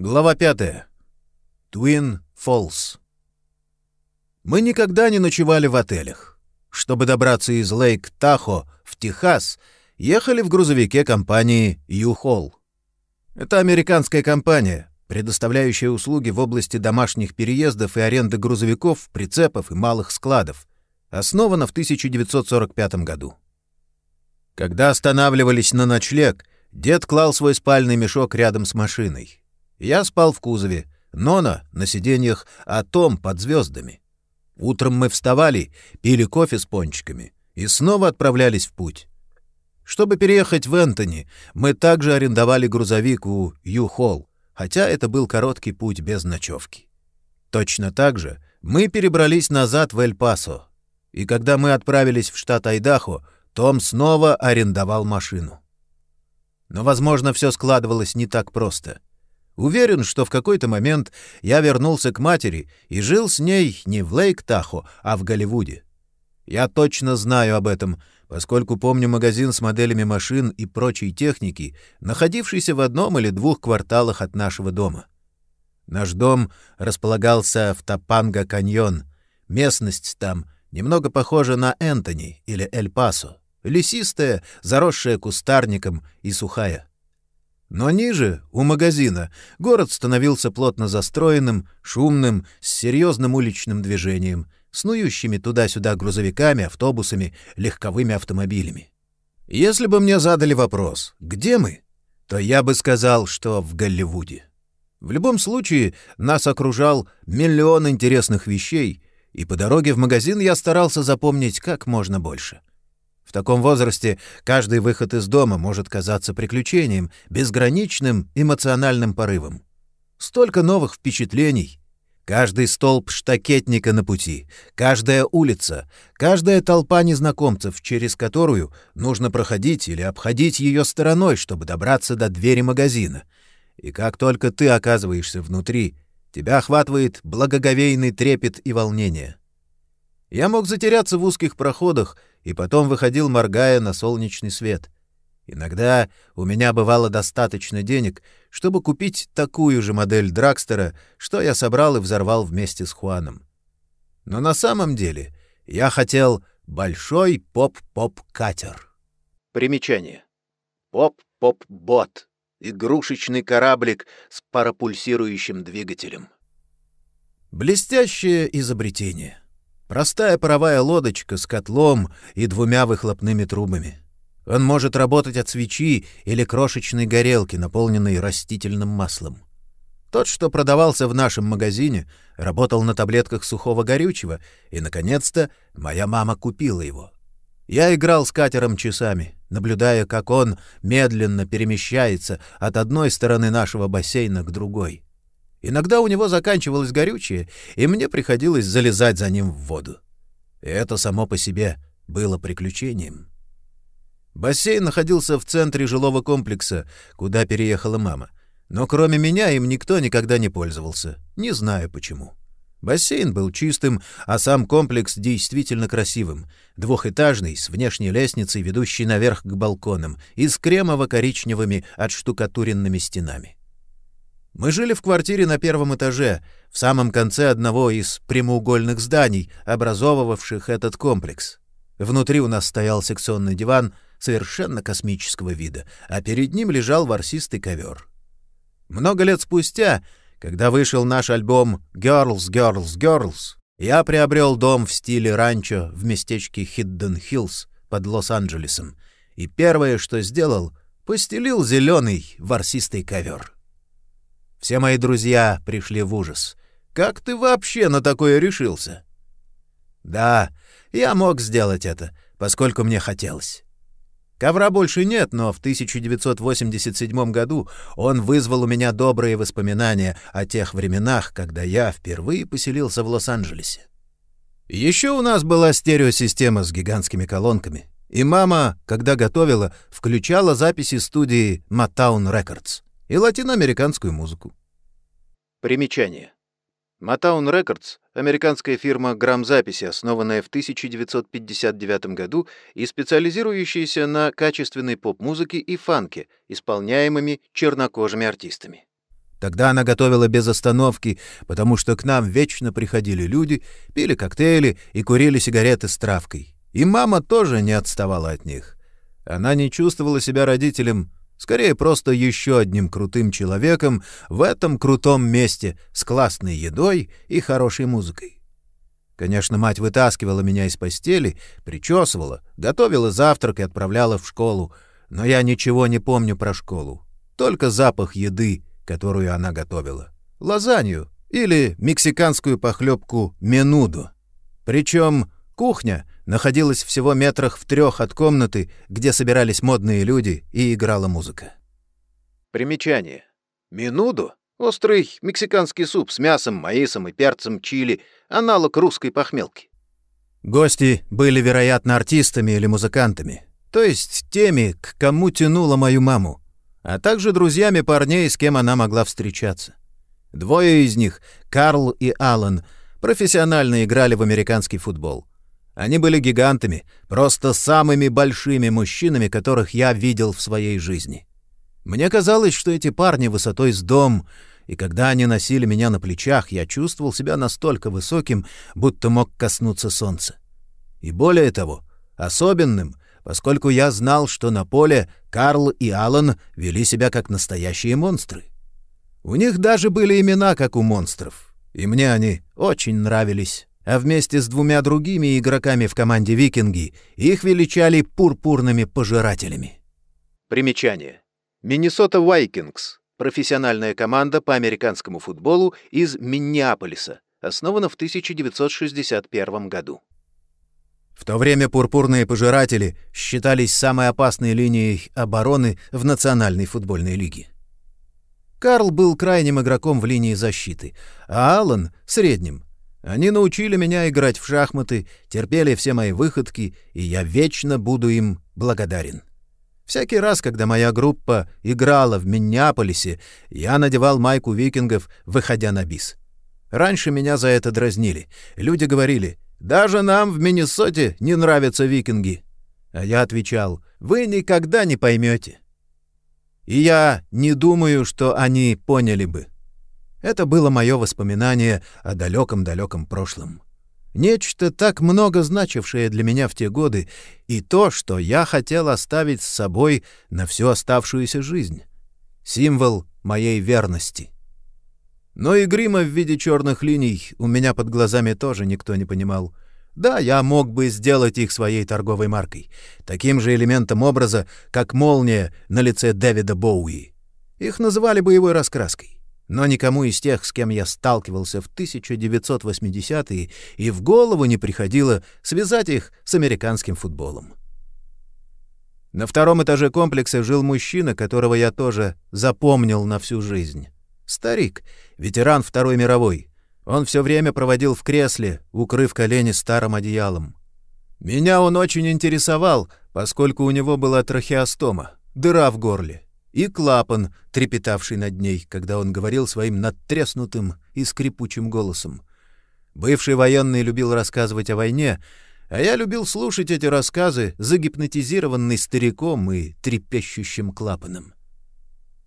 Глава 5. Twin Falls. Мы никогда не ночевали в отелях. Чтобы добраться из Лейк-Тахо в Техас, ехали в грузовике компании U-Haul. Это американская компания, предоставляющая услуги в области домашних переездов и аренды грузовиков, прицепов и малых складов. Основана в 1945 году. Когда останавливались на ночлег, дед клал свой спальный мешок рядом с машиной. Я спал в кузове, Нона — на сиденьях, а Том — под звездами. Утром мы вставали, пили кофе с пончиками и снова отправлялись в путь. Чтобы переехать в Энтони, мы также арендовали грузовик у Ю-Холл, хотя это был короткий путь без ночевки. Точно так же мы перебрались назад в Эль-Пасо, и когда мы отправились в штат Айдахо, том снова арендовал машину. Но, возможно, все складывалось не так просто — Уверен, что в какой-то момент я вернулся к матери и жил с ней не в Лейк-Тахо, а в Голливуде. Я точно знаю об этом, поскольку помню магазин с моделями машин и прочей техники, находившийся в одном или двух кварталах от нашего дома. Наш дом располагался в Тапанга-каньон. Местность там немного похожа на Энтони или Эль-Пасо. Лесистая, заросшая кустарником и сухая. Но ниже, у магазина, город становился плотно застроенным, шумным, с серьезным уличным движением, снующими туда-сюда грузовиками, автобусами, легковыми автомобилями. Если бы мне задали вопрос «Где мы?», то я бы сказал, что в Голливуде. В любом случае, нас окружал миллион интересных вещей, и по дороге в магазин я старался запомнить как можно больше. В таком возрасте каждый выход из дома может казаться приключением, безграничным эмоциональным порывом. Столько новых впечатлений. Каждый столб штакетника на пути, каждая улица, каждая толпа незнакомцев, через которую нужно проходить или обходить ее стороной, чтобы добраться до двери магазина. И как только ты оказываешься внутри, тебя охватывает благоговейный трепет и волнение. Я мог затеряться в узких проходах и потом выходил, моргая на солнечный свет. Иногда у меня бывало достаточно денег, чтобы купить такую же модель Дракстера, что я собрал и взорвал вместе с Хуаном. Но на самом деле я хотел большой поп-поп-катер. Примечание. Поп-поп-бот. Игрушечный кораблик с парапульсирующим двигателем. Блестящее изобретение — Простая паровая лодочка с котлом и двумя выхлопными трубами. Он может работать от свечи или крошечной горелки, наполненной растительным маслом. Тот, что продавался в нашем магазине, работал на таблетках сухого горючего, и, наконец-то, моя мама купила его. Я играл с катером часами, наблюдая, как он медленно перемещается от одной стороны нашего бассейна к другой. Иногда у него заканчивалось горючее, и мне приходилось залезать за ним в воду. И это само по себе было приключением. Бассейн находился в центре жилого комплекса, куда переехала мама. Но кроме меня им никто никогда не пользовался. Не знаю почему. Бассейн был чистым, а сам комплекс действительно красивым. Двухэтажный, с внешней лестницей, ведущей наверх к балконам, и с кремово-коричневыми отштукатуренными стенами. Мы жили в квартире на первом этаже, в самом конце одного из прямоугольных зданий, образовывавших этот комплекс. Внутри у нас стоял секционный диван совершенно космического вида, а перед ним лежал ворсистый ковер. Много лет спустя, когда вышел наш альбом «Girls, Girls, Girls», я приобрел дом в стиле ранчо в местечке Хидден-Хиллз под Лос-Анджелесом, и первое, что сделал, постелил зеленый ворсистый ковер. Все мои друзья пришли в ужас. Как ты вообще на такое решился? Да, я мог сделать это, поскольку мне хотелось. Ковра больше нет, но в 1987 году он вызвал у меня добрые воспоминания о тех временах, когда я впервые поселился в Лос-Анджелесе. Еще у нас была стереосистема с гигантскими колонками, и мама, когда готовила, включала записи студии Motown Records и латиноамериканскую музыку. Примечание. Motown Records — американская фирма грамзаписи, основанная в 1959 году и специализирующаяся на качественной поп-музыке и фанке, исполняемыми чернокожими артистами. Тогда она готовила без остановки, потому что к нам вечно приходили люди, пили коктейли и курили сигареты с травкой. И мама тоже не отставала от них. Она не чувствовала себя родителем, скорее просто еще одним крутым человеком в этом крутом месте с классной едой и хорошей музыкой. Конечно, мать вытаскивала меня из постели, причесывала, готовила завтрак и отправляла в школу, но я ничего не помню про школу. Только запах еды, которую она готовила. Лазанью или мексиканскую похлебку менуду. Причем кухня находилась всего метрах в трех от комнаты, где собирались модные люди и играла музыка. Примечание. Менуду — острый мексиканский суп с мясом, маисом и перцем чили, аналог русской похмелки. Гости были, вероятно, артистами или музыкантами, то есть теми, к кому тянула мою маму, а также друзьями парней, с кем она могла встречаться. Двое из них, Карл и Аллан, профессионально играли в американский футбол. Они были гигантами, просто самыми большими мужчинами, которых я видел в своей жизни. Мне казалось, что эти парни высотой с дом, и когда они носили меня на плечах, я чувствовал себя настолько высоким, будто мог коснуться солнца. И более того, особенным, поскольку я знал, что на поле Карл и Алан вели себя как настоящие монстры. У них даже были имена, как у монстров, и мне они очень нравились а вместе с двумя другими игроками в команде «Викинги» их величали пурпурными пожирателями. Примечание. Миннесота Вайкингс — профессиональная команда по американскому футболу из Миннеаполиса, основана в 1961 году. В то время пурпурные пожиратели считались самой опасной линией обороны в Национальной футбольной лиге. Карл был крайним игроком в линии защиты, а Аллан — средним, они научили меня играть в шахматы, терпели все мои выходки, и я вечно буду им благодарен. Всякий раз, когда моя группа играла в Миннеаполисе, я надевал майку викингов, выходя на бис. Раньше меня за это дразнили. Люди говорили, «Даже нам в Миннесоте не нравятся викинги». А я отвечал, «Вы никогда не поймете». И я не думаю, что они поняли бы. Это было мое воспоминание о далеком-далеком прошлом. Нечто так много значившее для меня в те годы, и то, что я хотел оставить с собой на всю оставшуюся жизнь. Символ моей верности. Но и грима в виде черных линий у меня под глазами тоже никто не понимал. Да, я мог бы сделать их своей торговой маркой, таким же элементом образа, как молния на лице Дэвида Боуи. Их называли боевой раскраской но никому из тех, с кем я сталкивался в 1980-е, и в голову не приходило связать их с американским футболом. На втором этаже комплекса жил мужчина, которого я тоже запомнил на всю жизнь. Старик, ветеран Второй мировой. Он все время проводил в кресле, укрыв колени старым одеялом. Меня он очень интересовал, поскольку у него была трахеостома, дыра в горле и клапан, трепетавший над ней, когда он говорил своим надтреснутым и скрипучим голосом. Бывший военный любил рассказывать о войне, а я любил слушать эти рассказы, загипнотизированный стариком и трепещущим клапаном.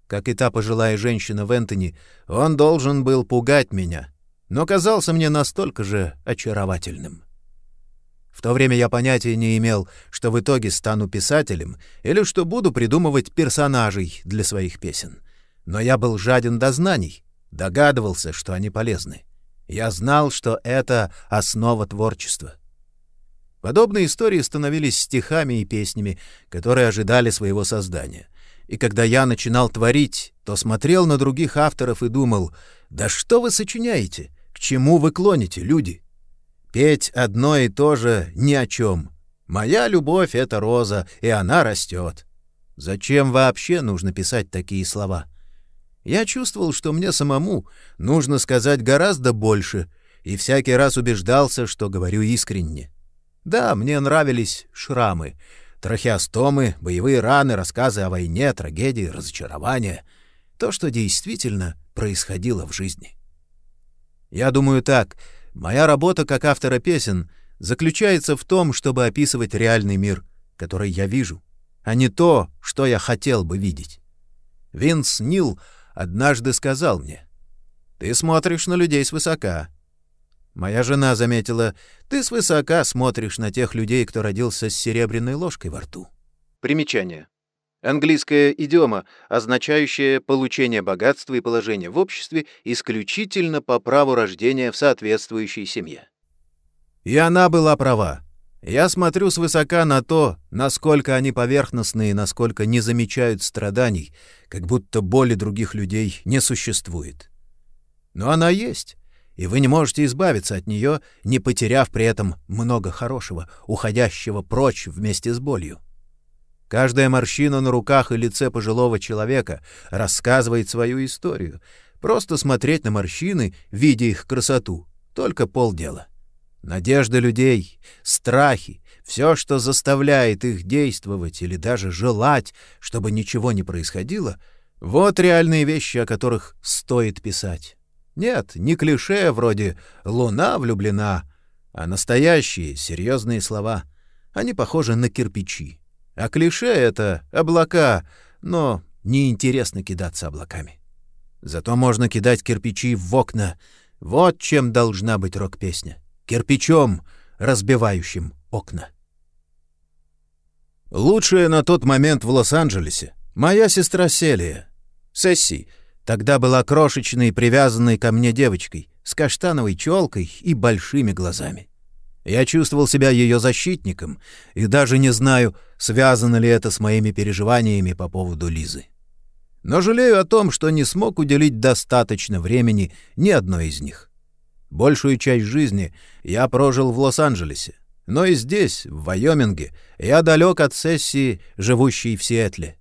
Как и та пожилая женщина в Энтони, он должен был пугать меня, но казался мне настолько же очаровательным. В то время я понятия не имел, что в итоге стану писателем или что буду придумывать персонажей для своих песен. Но я был жаден до знаний, догадывался, что они полезны. Я знал, что это основа творчества. Подобные истории становились стихами и песнями, которые ожидали своего создания. И когда я начинал творить, то смотрел на других авторов и думал, «Да что вы сочиняете? К чему вы клоните, люди?» Петь одно и то же ни о чем. Моя любовь — это роза, и она растет. Зачем вообще нужно писать такие слова? Я чувствовал, что мне самому нужно сказать гораздо больше, и всякий раз убеждался, что говорю искренне. Да, мне нравились шрамы, трахеостомы, боевые раны, рассказы о войне, трагедии, разочарования. То, что действительно происходило в жизни. Я думаю так — Моя работа как автора песен заключается в том, чтобы описывать реальный мир, который я вижу, а не то, что я хотел бы видеть. Винс Нил однажды сказал мне, «Ты смотришь на людей свысока». Моя жена заметила, «Ты свысока смотришь на тех людей, кто родился с серебряной ложкой во рту». Примечание. Английская идиома, означающая получение богатства и положения в обществе исключительно по праву рождения в соответствующей семье. И она была права. Я смотрю свысока на то, насколько они поверхностны и насколько не замечают страданий, как будто боли других людей не существует. Но она есть, и вы не можете избавиться от нее, не потеряв при этом много хорошего, уходящего прочь вместе с болью. Каждая морщина на руках и лице пожилого человека рассказывает свою историю. Просто смотреть на морщины, видя их красоту, только полдела. Надежды людей, страхи, все, что заставляет их действовать или даже желать, чтобы ничего не происходило, вот реальные вещи, о которых стоит писать. Нет, не клише вроде «луна влюблена», а настоящие, серьезные слова. Они похожи на кирпичи. А клише — это облака, но неинтересно кидаться облаками. Зато можно кидать кирпичи в окна. Вот чем должна быть рок-песня кирпичом, разбивающим окна. Лучшая на тот момент в Лос-Анджелесе моя сестра Селия. Сесси тогда была крошечной, привязанной ко мне девочкой, с каштановой челкой и большими глазами. Я чувствовал себя ее защитником и даже не знаю, связано ли это с моими переживаниями по поводу Лизы. Но жалею о том, что не смог уделить достаточно времени ни одной из них. Большую часть жизни я прожил в Лос-Анджелесе, но и здесь, в Вайоминге, я далек от сессии, живущей в Сиэтле.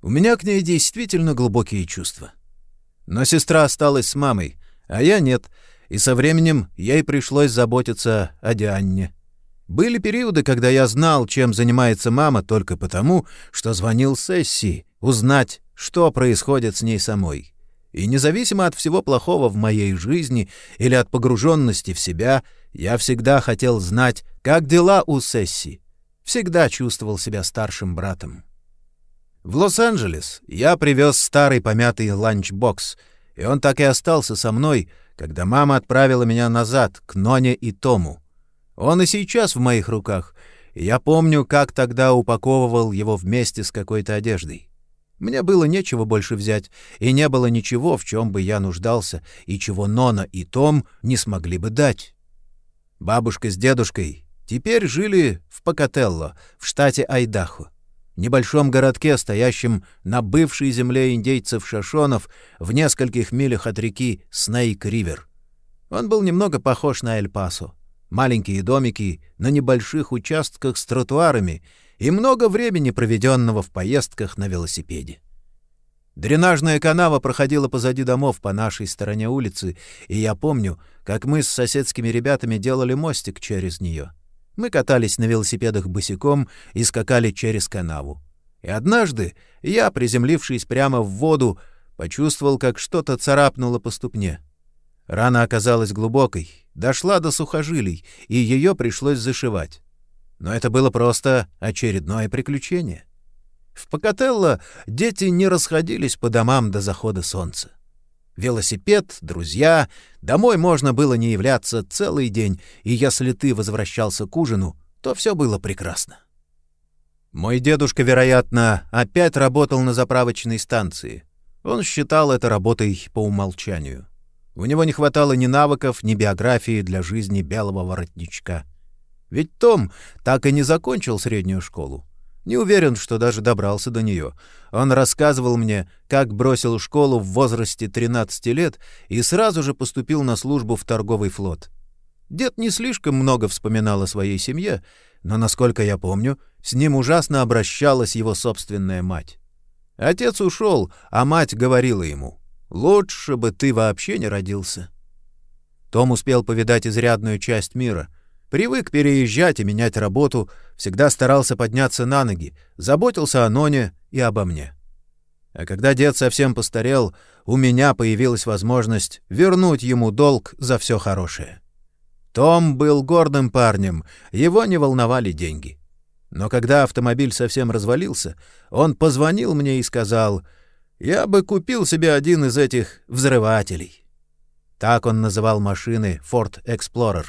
У меня к ней действительно глубокие чувства. Но сестра осталась с мамой, а я нет, и со временем ей пришлось заботиться о Дианне. Были периоды, когда я знал, чем занимается мама, только потому, что звонил сессии, узнать, что происходит с ней самой. И независимо от всего плохого в моей жизни или от погруженности в себя, я всегда хотел знать, как дела у Сесси. Всегда чувствовал себя старшим братом. В Лос-Анджелес я привез старый помятый ланчбокс, и он так и остался со мной, когда мама отправила меня назад, к Ноне и Тому. Он и сейчас в моих руках, и я помню, как тогда упаковывал его вместе с какой-то одеждой. Мне было нечего больше взять, и не было ничего, в чем бы я нуждался, и чего Нона и Том не смогли бы дать. Бабушка с дедушкой теперь жили в Покателло, в штате Айдахо, небольшом городке, стоящем на бывшей земле индейцев Шашонов в нескольких милях от реки Снейк-Ривер. Он был немного похож на Эль-Пасо. Маленькие домики на небольших участках с тротуарами — и много времени, проведенного в поездках на велосипеде. Дренажная канава проходила позади домов по нашей стороне улицы, и я помню, как мы с соседскими ребятами делали мостик через нее. Мы катались на велосипедах босиком и скакали через канаву. И однажды я, приземлившись прямо в воду, почувствовал, как что-то царапнуло по ступне. Рана оказалась глубокой, дошла до сухожилий, и ее пришлось зашивать. Но это было просто очередное приключение. В Покателло дети не расходились по домам до захода солнца. Велосипед, друзья, домой можно было не являться целый день, и если ты возвращался к ужину, то все было прекрасно. Мой дедушка, вероятно, опять работал на заправочной станции. Он считал это работой по умолчанию. У него не хватало ни навыков, ни биографии для жизни белого воротничка. Ведь Том так и не закончил среднюю школу. Не уверен, что даже добрался до нее. Он рассказывал мне, как бросил школу в возрасте 13 лет и сразу же поступил на службу в торговый флот. Дед не слишком много вспоминал о своей семье, но, насколько я помню, с ним ужасно обращалась его собственная мать. Отец ушел, а мать говорила ему, «Лучше бы ты вообще не родился». Том успел повидать изрядную часть мира — Привык переезжать и менять работу, всегда старался подняться на ноги, заботился о Ноне и обо мне. А когда дед совсем постарел, у меня появилась возможность вернуть ему долг за все хорошее. Том был гордым парнем, его не волновали деньги. Но когда автомобиль совсем развалился, он позвонил мне и сказал, я бы купил себе один из этих взрывателей. Так он называл машины Ford Explorer.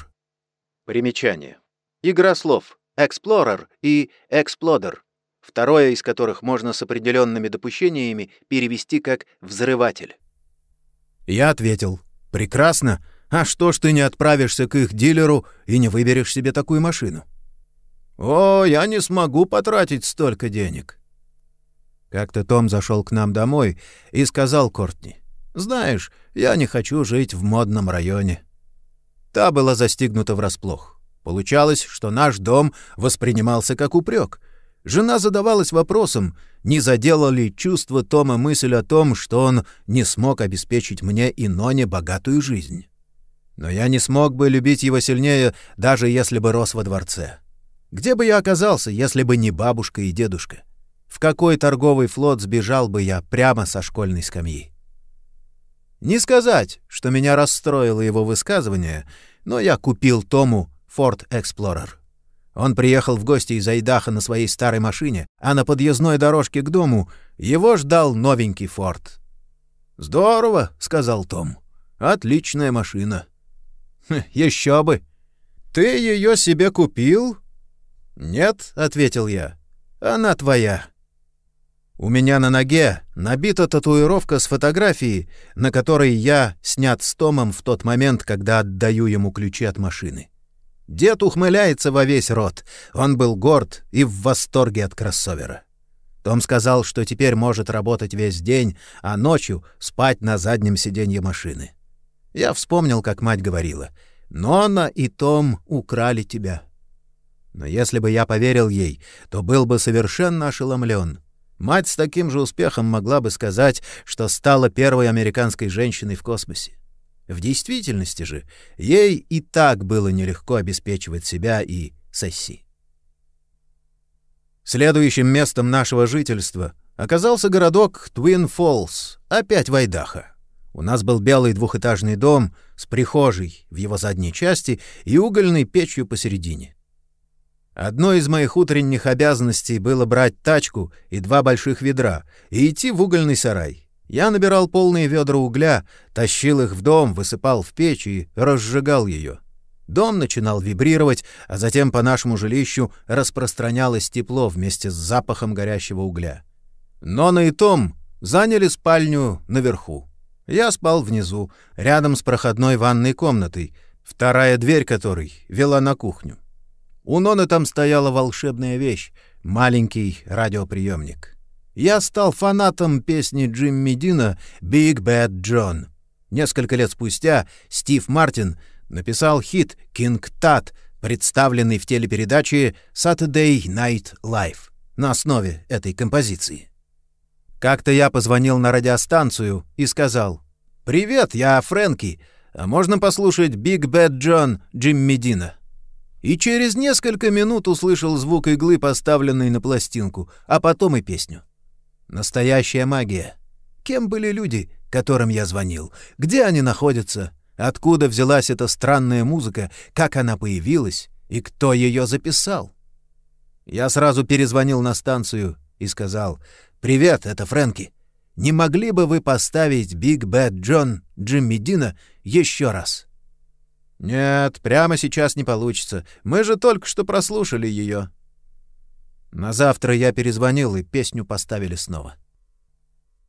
Примечание. Игра слов Explorer и Exploder, второе из которых можно с определенными допущениями перевести как «взрыватель». Я ответил. «Прекрасно. А что ж ты не отправишься к их дилеру и не выберешь себе такую машину?» «О, я не смогу потратить столько денег». Как-то Том зашел к нам домой и сказал Кортни, «Знаешь, я не хочу жить в модном районе». Та была застигнута врасплох. Получалось, что наш дом воспринимался как упрек. Жена задавалась вопросом, не задела ли чувство Тома мысль о том, что он не смог обеспечить мне и Ноне богатую жизнь. Но я не смог бы любить его сильнее, даже если бы рос во дворце. Где бы я оказался, если бы не бабушка и дедушка? В какой торговый флот сбежал бы я прямо со школьной скамьи? Не сказать, что меня расстроило его высказывание, но я купил Тому Ford Explorer. Он приехал в гости из Айдаха на своей старой машине, а на подъездной дорожке к дому его ждал новенький Форд. «Здорово», — сказал Том. «Отличная машина». «Хм, «Еще бы». «Ты ее себе купил?» «Нет», — ответил я. «Она твоя». У меня на ноге набита татуировка с фотографией, на которой я снят с Томом в тот момент, когда отдаю ему ключи от машины. Дед ухмыляется во весь рот. Он был горд и в восторге от кроссовера. Том сказал, что теперь может работать весь день, а ночью спать на заднем сиденье машины. Я вспомнил, как мать говорила, «Нона и Том украли тебя». Но если бы я поверил ей, то был бы совершенно ошеломлен. Мать с таким же успехом могла бы сказать, что стала первой американской женщиной в космосе. В действительности же ей и так было нелегко обеспечивать себя и Сесси. Следующим местом нашего жительства оказался городок Твин Фоллс, опять в Айдахо. У нас был белый двухэтажный дом с прихожей в его задней части и угольной печью посередине. Одной из моих утренних обязанностей было брать тачку и два больших ведра и идти в угольный сарай. Я набирал полные ведра угля, тащил их в дом, высыпал в печь и разжигал ее. Дом начинал вибрировать, а затем по нашему жилищу распространялось тепло вместе с запахом горящего угля. Нона и Том заняли спальню наверху. Я спал внизу, рядом с проходной ванной комнатой, вторая дверь которой вела на кухню. У Ноны там стояла волшебная вещь — маленький радиоприемник. Я стал фанатом песни Джимми Дина «Big Bad John». Несколько лет спустя Стив Мартин написал хит «King Tut», представленный в телепередаче «Saturday Night Live» на основе этой композиции. Как-то я позвонил на радиостанцию и сказал «Привет, я Фрэнки, а можно послушать «Big Bad John» Джимми Дина?» И через несколько минут услышал звук иглы, поставленной на пластинку, а потом и песню. Настоящая магия. Кем были люди, которым я звонил? Где они находятся? Откуда взялась эта странная музыка? Как она появилась? И кто ее записал? Я сразу перезвонил на станцию и сказал «Привет, это Фрэнки. Не могли бы вы поставить Big Bad John Джимми Дина еще раз?» «Нет, прямо сейчас не получится. Мы же только что прослушали ее». На завтра я перезвонил, и песню поставили снова.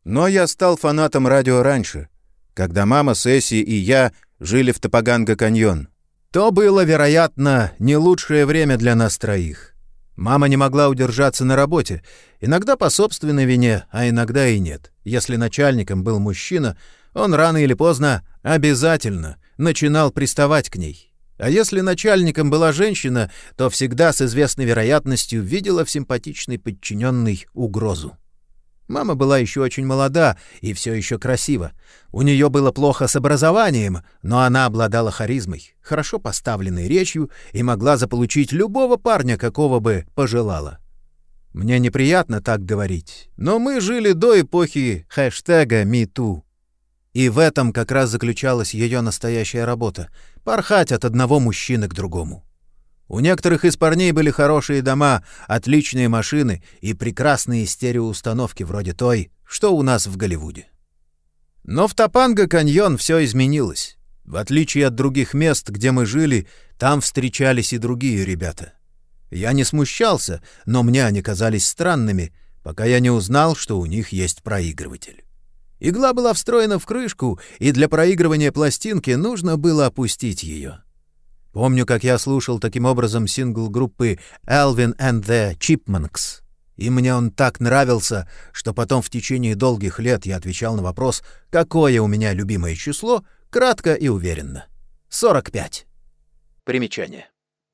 Но я стал фанатом радио раньше, когда мама, Сесси и я жили в Топаганго-каньон. То было, вероятно, не лучшее время для нас троих. Мама не могла удержаться на работе, иногда по собственной вине, а иногда и нет. Если начальником был мужчина, он рано или поздно обязательно начинал приставать к ней. А если начальником была женщина, то всегда с известной вероятностью видела в симпатичной подчиненной угрозу. Мама была еще очень молода и все еще красива. У нее было плохо с образованием, но она обладала харизмой, хорошо поставленной речью и могла заполучить любого парня, какого бы пожелала. Мне неприятно так говорить, но мы жили до эпохи хэштега «MeToo». И в этом как раз заключалась ее настоящая работа — порхать от одного мужчины к другому. У некоторых из парней были хорошие дома, отличные машины и прекрасные стереоустановки вроде той, что у нас в Голливуде. Но в Топанго-каньон все изменилось. В отличие от других мест, где мы жили, там встречались и другие ребята. Я не смущался, но мне они казались странными, пока я не узнал, что у них есть проигрыватель. Игла была встроена в крышку, и для проигрывания пластинки нужно было опустить ее. Помню, как я слушал таким образом сингл группы Alvin and the Chipmunks. И мне он так нравился, что потом в течение долгих лет я отвечал на вопрос, какое у меня любимое число, кратко и уверенно. 45. Примечание.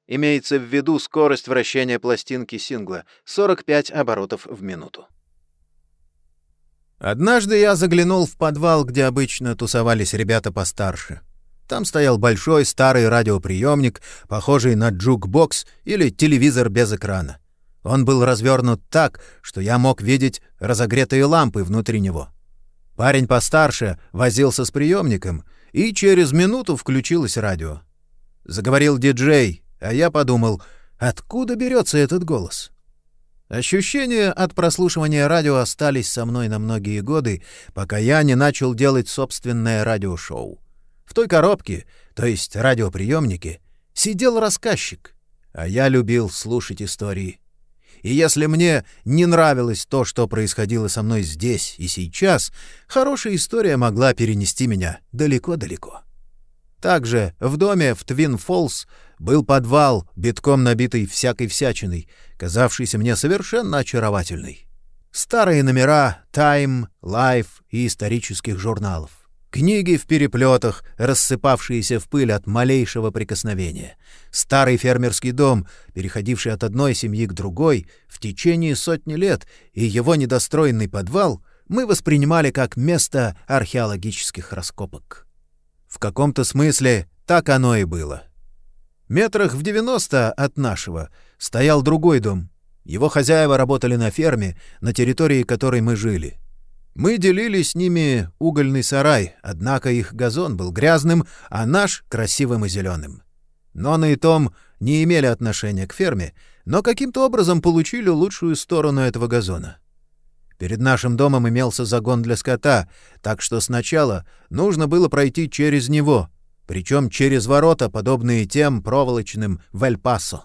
Имеется в виду скорость вращения пластинки сингла — 45 оборотов в минуту. Однажды я заглянул в подвал, где обычно тусовались ребята постарше. Там стоял большой старый радиоприемник, похожий на джукбокс или телевизор без экрана. Он был развернут так, что я мог видеть разогретые лампы внутри него. Парень постарше возился с приемником, и через минуту включилось радио. Заговорил диджей, а я подумал, откуда берется этот голос? Ощущения от прослушивания радио остались со мной на многие годы, пока я не начал делать собственное радиошоу. В той коробке, то есть радиоприемнике, сидел рассказчик, а я любил слушать истории. И если мне не нравилось то, что происходило со мной здесь и сейчас, хорошая история могла перенести меня далеко-далеко. Также в доме в Твин-Фоллс был подвал, битком набитый всякой всячиной, казавшийся мне совершенно очаровательной. Старые номера Time, Life и исторических журналов. Книги в переплетах, рассыпавшиеся в пыль от малейшего прикосновения. Старый фермерский дом, переходивший от одной семьи к другой в течение сотни лет, и его недостроенный подвал мы воспринимали как место археологических раскопок. В каком-то смысле так оно и было. Метрах в 90 от нашего стоял другой дом. Его хозяева работали на ферме, на территории которой мы жили. Мы делили с ними угольный сарай, однако их газон был грязным, а наш — красивым и зеленым. Нона и Том не имели отношения к ферме, но каким-то образом получили лучшую сторону этого газона. Перед нашим домом имелся загон для скота, так что сначала нужно было пройти через него, причем через ворота, подобные тем проволочным в Эль-Пасо.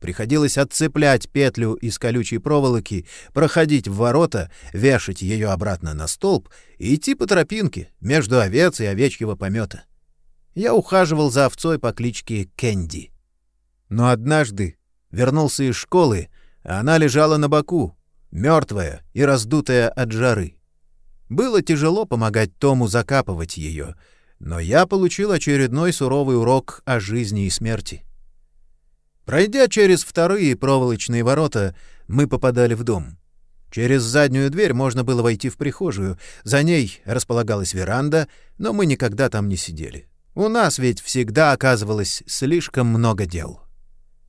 Приходилось отцеплять петлю из колючей проволоки, проходить в ворота, вешать ее обратно на столб и идти по тропинке между овец и овечьего помета. Я ухаживал за овцой по кличке Кэнди. Но однажды вернулся из школы, а она лежала на боку, мертвая и раздутая от жары. Было тяжело помогать Тому закапывать ее, но я получил очередной суровый урок о жизни и смерти. Пройдя через вторые проволочные ворота, мы попадали в дом. Через заднюю дверь можно было войти в прихожую, за ней располагалась веранда, но мы никогда там не сидели. У нас ведь всегда оказывалось слишком много дел.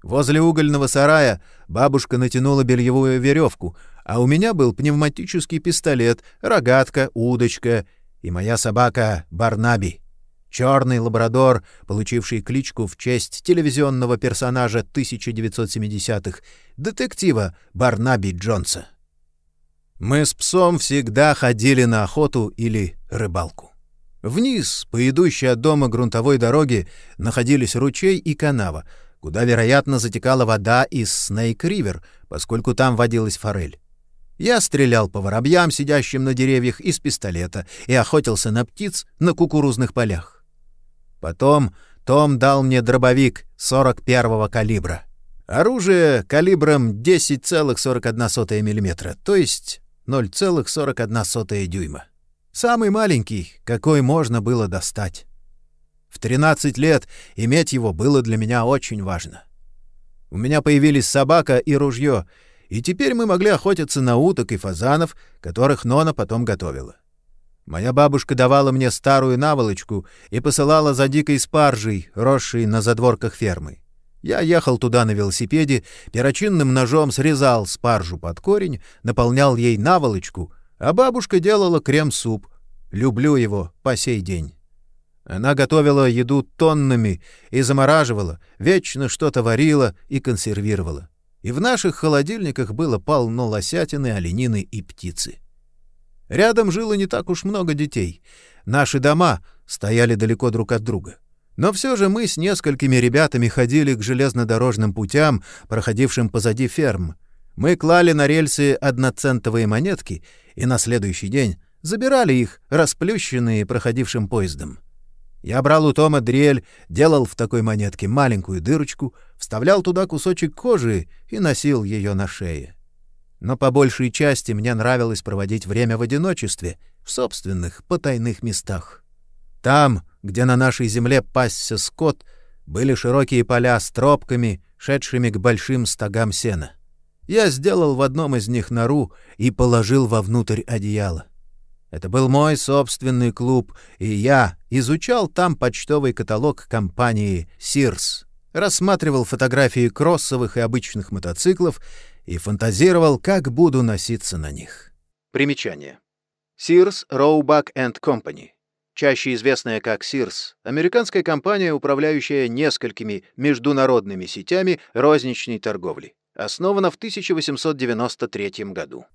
Возле угольного сарая бабушка натянула бельевую веревку, а у меня был пневматический пистолет, рогатка, удочка и моя собака Барнаби. Черный лабрадор, получивший кличку в честь телевизионного персонажа 1970-х, детектива Барнаби Джонса. Мы с псом всегда ходили на охоту или рыбалку. Вниз, по идущей от дома грунтовой дороге, находились ручей и канава, куда, вероятно, затекала вода из Снейк-Ривер, поскольку там водилась форель. Я стрелял по воробьям, сидящим на деревьях, из пистолета и охотился на птиц на кукурузных полях. Потом Том дал мне дробовик 41-го калибра. Оружие калибром 10,41 мм, то есть 0,41 дюйма. Самый маленький, какой можно было достать. В 13 лет иметь его было для меня очень важно. У меня появились собака и ружье, и теперь мы могли охотиться на уток и фазанов, которых Нона потом готовила. Моя бабушка давала мне старую наволочку и посылала за дикой спаржей, росшей на задворках фермы. Я ехал туда на велосипеде, перочинным ножом срезал спаржу под корень, наполнял ей наволочку, а бабушка делала крем-суп. Люблю его по сей день. Она готовила еду тоннами и замораживала, вечно что-то варила и консервировала. И в наших холодильниках было полно лосятины, оленины и птицы. Рядом жило не так уж много детей. Наши дома стояли далеко друг от друга. Но все же мы с несколькими ребятами ходили к железнодорожным путям, проходившим позади ферм. Мы клали на рельсы одноцентовые монетки и на следующий день забирали их, расплющенные проходившим поездом. Я брал у Тома дрель, делал в такой монетке маленькую дырочку, вставлял туда кусочек кожи и носил ее на шее. Но по большей части мне нравилось проводить время в одиночестве, в собственных потайных местах. Там, где на нашей земле пасся скот, были широкие поля с тропками, шедшими к большим стогам сена. Я сделал в одном из них нору и положил вовнутрь одеяло. Это был мой собственный клуб, и я изучал там почтовый каталог компании Sears, рассматривал фотографии кроссовых и обычных мотоциклов и фантазировал, как буду носиться на них. Примечание. Sears Roebuck and Company. Чаще известная как Sears, американская компания, управляющая несколькими международными сетями розничной торговли. Основана в 1893 году.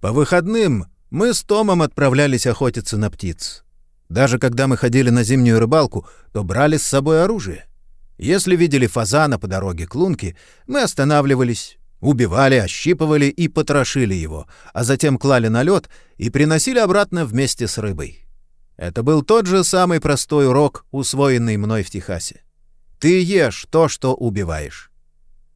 По выходным мы с Томом отправлялись охотиться на птиц. Даже когда мы ходили на зимнюю рыбалку, то брали с собой оружие. Если видели фазана по дороге к лунке, мы останавливались, убивали, ощипывали и потрошили его, а затем клали на лед и приносили обратно вместе с рыбой. Это был тот же самый простой урок, усвоенный мной в Техасе. Ты ешь то, что убиваешь.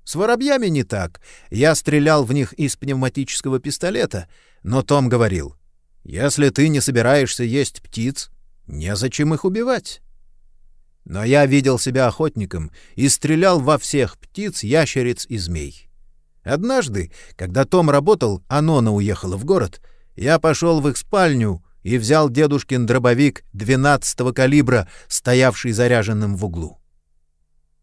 С воробьями не так. Я стрелял в них из пневматического пистолета, но Том говорил, «Если ты не собираешься есть птиц, незачем их убивать». Но я видел себя охотником и стрелял во всех птиц, ящериц и змей. Однажды, когда Том работал, а Нона уехала в город, я пошел в их спальню и взял дедушкин дробовик 12-го калибра, стоявший заряженным в углу.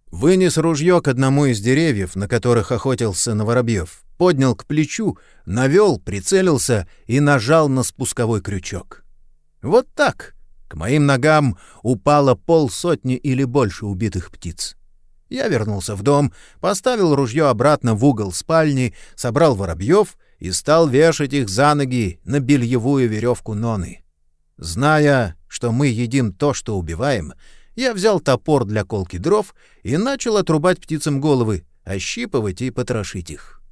Вынес ружье к одному из деревьев, на которых охотился на воробьев, поднял к плечу, навел, прицелился и нажал на спусковой крючок. Вот так к моим ногам упало полсотни или больше убитых птиц. Я вернулся в дом, поставил ружье обратно в угол спальни, собрал воробьев и стал вешать их за ноги на бельевую веревку Ноны. Зная, что мы едим то, что убиваем, я взял топор для колки дров и начал отрубать птицам головы, ощипывать и потрошить их.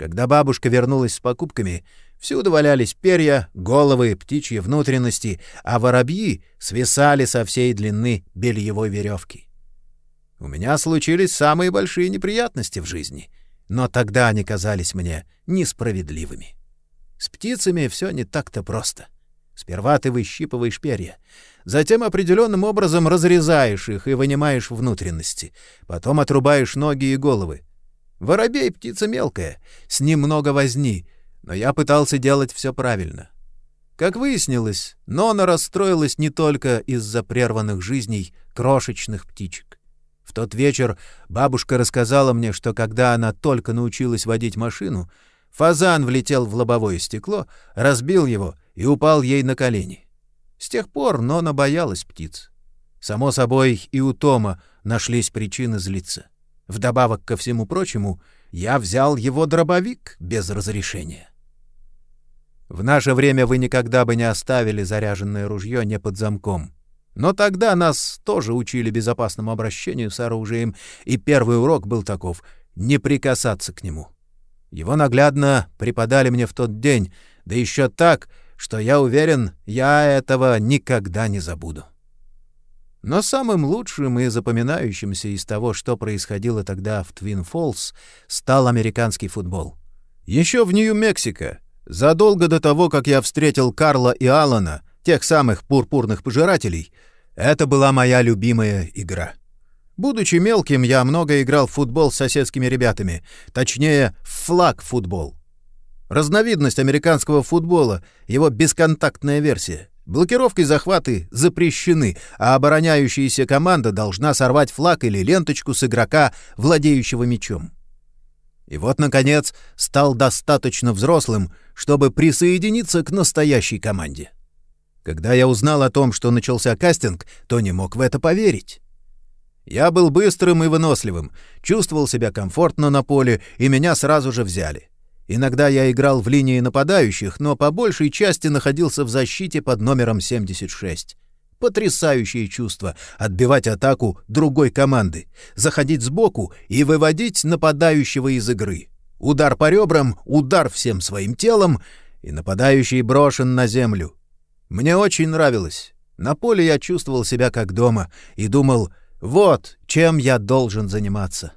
Когда бабушка вернулась с покупками, всюду валялись перья, головы, птичьи внутренности, а воробьи свисали со всей длины бельевой веревки. У меня случились самые большие неприятности в жизни, но тогда они казались мне несправедливыми. С птицами все не так-то просто. Сперва ты выщипываешь перья, затем определенным образом разрезаешь их и вынимаешь внутренности, потом отрубаешь ноги и головы. Воробей — птица мелкая, с ним много возни, но я пытался делать все правильно. Как выяснилось, Нона расстроилась не только из-за прерванных жизней крошечных птичек. В тот вечер бабушка рассказала мне, что когда она только научилась водить машину, фазан влетел в лобовое стекло, разбил его и упал ей на колени. С тех пор Нона боялась птиц. Само собой, и у Тома нашлись причины злиться. Вдобавок ко всему прочему, я взял его дробовик без разрешения. В наше время вы никогда бы не оставили заряженное ружье не под замком. Но тогда нас тоже учили безопасному обращению с оружием, и первый урок был таков — не прикасаться к нему. Его наглядно преподали мне в тот день, да еще так, что я уверен, я этого никогда не забуду. Но самым лучшим и запоминающимся из того, что происходило тогда в Твин Фолс, стал американский футбол. Еще в Нью-Мексико, задолго до того, как я встретил Карла и Алана, тех самых пурпурных пожирателей, это была моя любимая игра. Будучи мелким, я много играл в футбол с соседскими ребятами, точнее, в флаг-футбол. Разновидность американского футбола, его бесконтактная версия. Блокировки захваты запрещены, а обороняющаяся команда должна сорвать флаг или ленточку с игрока, владеющего мячом. И вот, наконец, стал достаточно взрослым, чтобы присоединиться к настоящей команде. Когда я узнал о том, что начался кастинг, то не мог в это поверить. Я был быстрым и выносливым, чувствовал себя комфортно на поле, и меня сразу же взяли. Иногда я играл в линии нападающих, но по большей части находился в защите под номером 76. Потрясающее чувство — отбивать атаку другой команды, заходить сбоку и выводить нападающего из игры. Удар по ребрам, удар всем своим телом, и нападающий брошен на землю. Мне очень нравилось. На поле я чувствовал себя как дома и думал, вот чем я должен заниматься.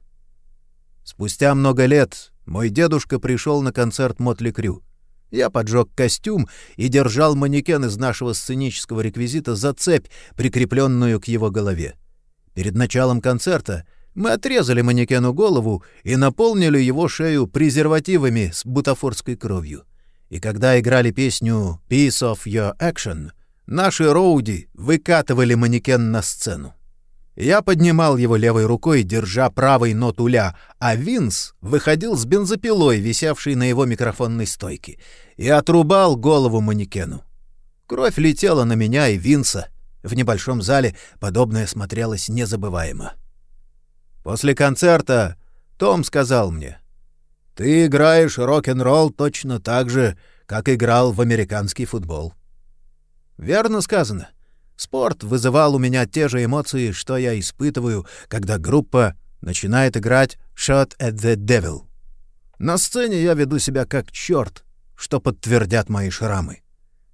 Спустя много лет мой дедушка пришел на концерт Мотли Крю. Я поджег костюм и держал манекен из нашего сценического реквизита за цепь, прикрепленную к его голове. Перед началом концерта мы отрезали манекену голову и наполнили его шею презервативами с бутафорской кровью. И когда играли песню «Piece of Your Action», наши роуди выкатывали манекен на сцену. Я поднимал его левой рукой, держа правой ноту ля, а Винс выходил с бензопилой, висевшей на его микрофонной стойке, и отрубал голову манекену. Кровь летела на меня и Винса. В небольшом зале подобное смотрелось незабываемо. После концерта Том сказал мне, «Ты играешь рок-н-ролл точно так же, как играл в американский футбол». Верно сказано. Спорт вызывал у меня те же эмоции, что я испытываю, когда группа начинает играть «Shot at the Devil». На сцене я веду себя как черт, что подтвердят мои шрамы.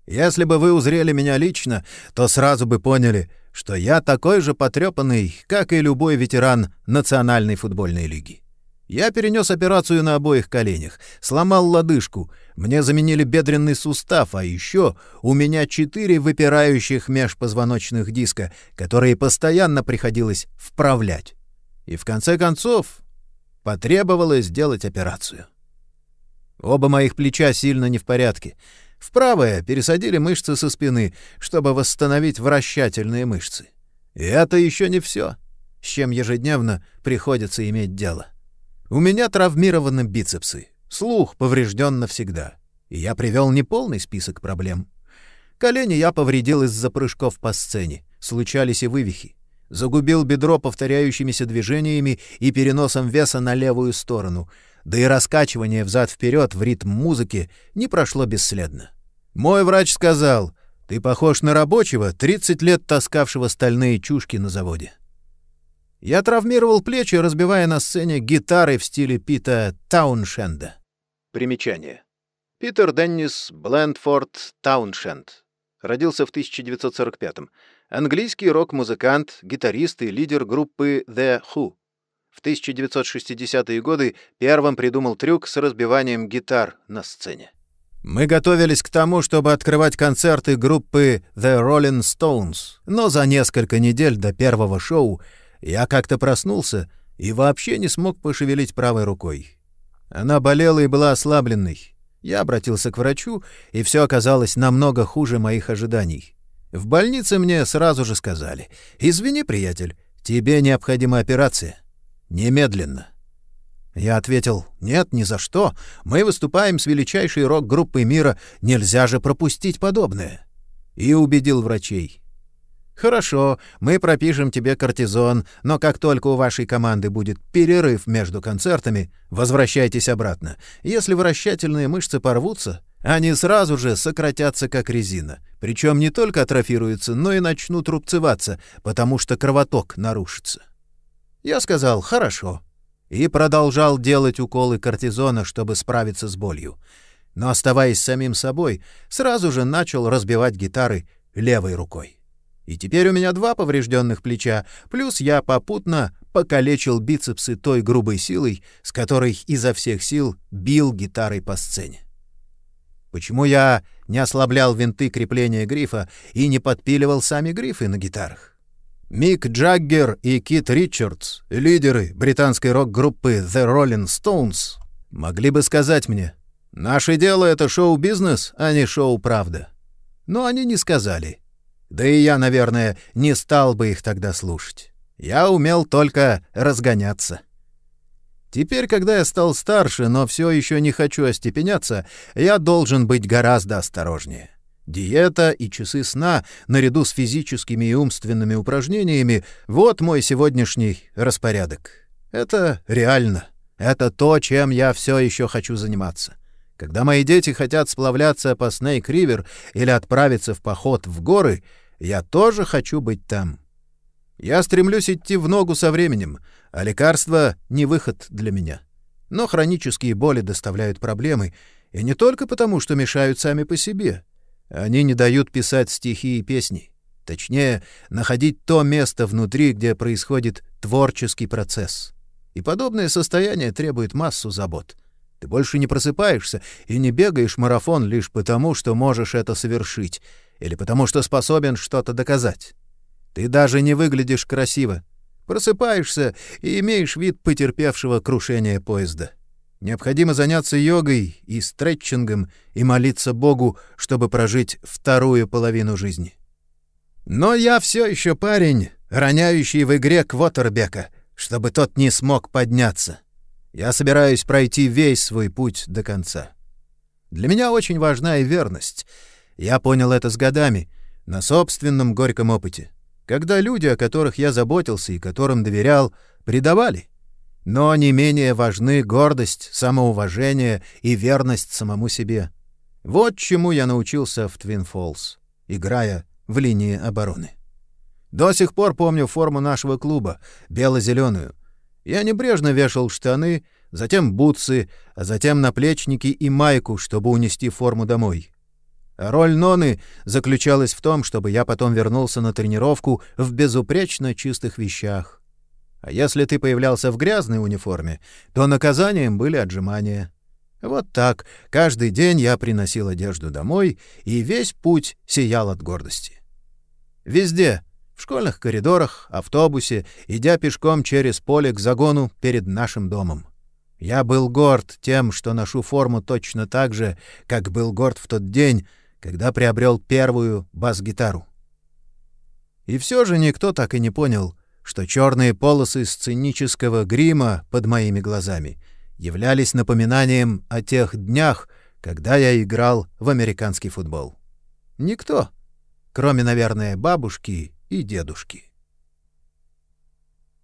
Если бы вы узрели меня лично, то сразу бы поняли, что я такой же потрепанный, как и любой ветеран Национальной футбольной лиги. Я перенес операцию на обоих коленях, сломал лодыжку, мне заменили бедренный сустав, а еще у меня четыре выпирающих межпозвоночных диска, которые постоянно приходилось вправлять. И в конце концов потребовалось сделать операцию. Оба моих плеча сильно не в порядке. В правое пересадили мышцы со спины, чтобы восстановить вращательные мышцы. И это еще не все, с чем ежедневно приходится иметь дело. — у меня травмированы бицепсы. Слух поврежден навсегда. И я привел неполный список проблем. Колени я повредил из-за прыжков по сцене. Случались и вывихи. Загубил бедро повторяющимися движениями и переносом веса на левую сторону. Да и раскачивание взад-вперед в ритм музыки не прошло бесследно. Мой врач сказал, «Ты похож на рабочего, 30 лет таскавшего стальные чушки на заводе». Я травмировал плечи, разбивая на сцене гитары в стиле Пита Тауншенда. Примечание. Питер Деннис Блендфорд Тауншенд. Родился в 1945-м. Английский рок-музыкант, гитарист и лидер группы The Who. В 1960-е годы первым придумал трюк с разбиванием гитар на сцене. Мы готовились к тому, чтобы открывать концерты группы The Rolling Stones, но за несколько недель до первого шоу я как-то проснулся и вообще не смог пошевелить правой рукой. Она болела и была ослабленной. Я обратился к врачу, и все оказалось намного хуже моих ожиданий. В больнице мне сразу же сказали, «Извини, приятель, тебе необходима операция. Немедленно». Я ответил, «Нет, ни за что. Мы выступаем с величайшей рок-группой мира, нельзя же пропустить подобное». И убедил врачей. «Хорошо, мы пропишем тебе кортизон, но как только у вашей команды будет перерыв между концертами, возвращайтесь обратно. Если вращательные мышцы порвутся, они сразу же сократятся как резина, причем не только атрофируются, но и начнут рубцеваться, потому что кровоток нарушится». Я сказал «хорошо» и продолжал делать уколы кортизона, чтобы справиться с болью. Но, оставаясь самим собой, сразу же начал разбивать гитары левой рукой. И теперь у меня два поврежденных плеча, плюс я попутно покалечил бицепсы той грубой силой, с которой изо всех сил бил гитарой по сцене. Почему я не ослаблял винты крепления грифа и не подпиливал сами грифы на гитарах? Мик Джаггер и Кит Ричардс, лидеры британской рок-группы The Rolling Stones, могли бы сказать мне, «Наше дело — это шоу-бизнес, а не шоу-правда». Но они не сказали — да и я, наверное, не стал бы их тогда слушать. Я умел только разгоняться. Теперь, когда я стал старше, но все еще не хочу остепеняться, я должен быть гораздо осторожнее. Диета и часы сна, наряду с физическими и умственными упражнениями, вот мой сегодняшний распорядок. Это реально. Это то, чем я все еще хочу заниматься. Когда мои дети хотят сплавляться по Снейк-Ривер или отправиться в поход в горы, я тоже хочу быть там. Я стремлюсь идти в ногу со временем, а лекарства — не выход для меня. Но хронические боли доставляют проблемы, и не только потому, что мешают сами по себе. Они не дают писать стихи и песни. Точнее, находить то место внутри, где происходит творческий процесс. И подобное состояние требует массу забот. Ты больше не просыпаешься и не бегаешь марафон лишь потому, что можешь это совершить, или потому что способен что-то доказать. Ты даже не выглядишь красиво. Просыпаешься и имеешь вид потерпевшего крушение поезда. Необходимо заняться йогой и стретчингом и молиться Богу, чтобы прожить вторую половину жизни. Но я все еще парень, роняющий в игре Квотербека, чтобы тот не смог подняться. Я собираюсь пройти весь свой путь до конца. Для меня очень важна и верность. Я понял это с годами, на собственном горьком опыте, когда люди, о которых я заботился и которым доверял, предавали. Но не менее важны гордость, самоуважение и верность самому себе. Вот чему я научился в Твин Фолс, играя в линии обороны. До сих пор помню форму нашего клуба, бело-зеленую. Я небрежно вешал штаны, затем бутсы, а затем наплечники и майку, чтобы унести форму домой. Роль Ноны заключалась в том, чтобы я потом вернулся на тренировку в безупречно чистых вещах. А если ты появлялся в грязной униформе, то наказанием были отжимания. Вот так каждый день я приносил одежду домой, и весь путь сиял от гордости. Везде, в школьных коридорах, автобусе, идя пешком через поле к загону перед нашим домом. Я был горд тем, что ношу форму точно так же, как был горд в тот день, когда приобрел первую бас-гитару. И все же никто так и не понял, что черные полосы сценического грима под моими глазами являлись напоминанием о тех днях, когда я играл в американский футбол. Никто, кроме, наверное, бабушки и дедушки.